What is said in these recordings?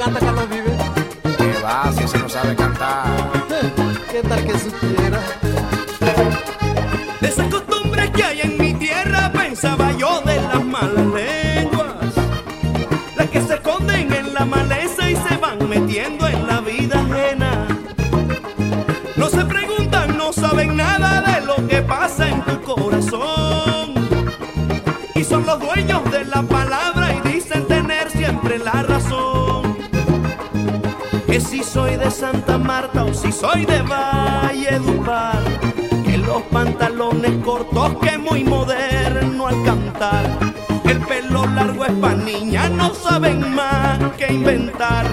canta Carlos Vive? ¿Qué va? Si ese no sabe cantar. ¿Qué tal que supiera? De esas costumbres que hay en mi tierra pensaba yo de las malas lenguas, las que se esconden en la maleza y se van metiendo en la vida ajena. No se preguntan, no saben nada de lo que pasa en tu corazón. Y son los dueños de la palabra soy de Santa Marta o si soy de Valledupar, que los pantalones cortos que muy moderno al cantar. El pelo largo es pa' niñas, no saben más que inventar.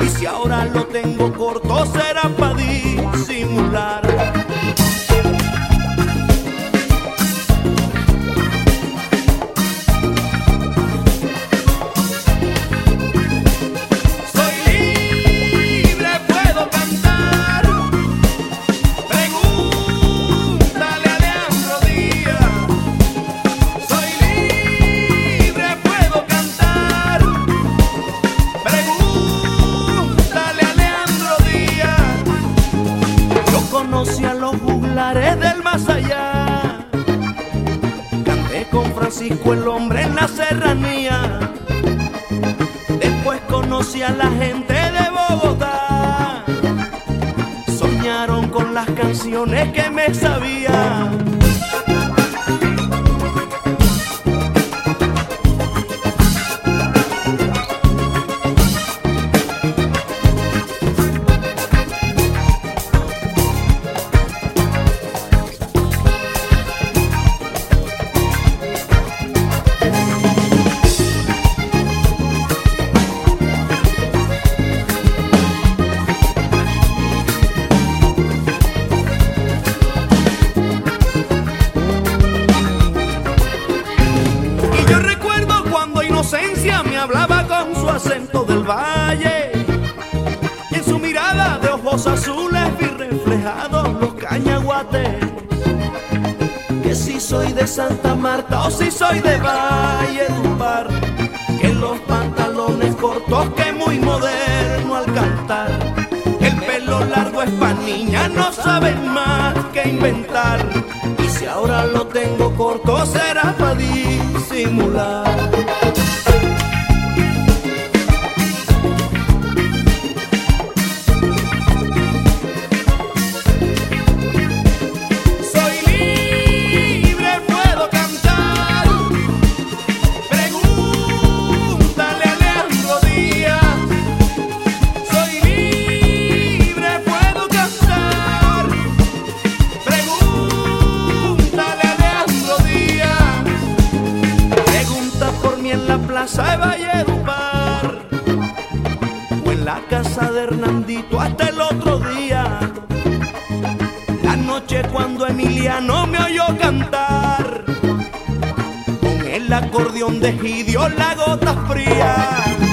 Y si ahora lo tengo corto será pa' disimular. Francisco el hombre en la serranía. Después conocí a la gente de Bogotá. Soñaron con las canciones que me sabía. Y en su mirada de ojos azules vi reflejados los cañaguates. Que si soy de Santa Marta o si soy de Valle Par. Que los pantalones cortos que muy moderno al cantar. El pelo largo es pa' niñas, no saben más que inventar. Y si ahora lo tengo corto será pa' disimular. Plaza de Valledupar. O en la casa de Hernandito hasta el otro día. La noche cuando Emiliano me oyó cantar con el acordeón de Gidio la gota fría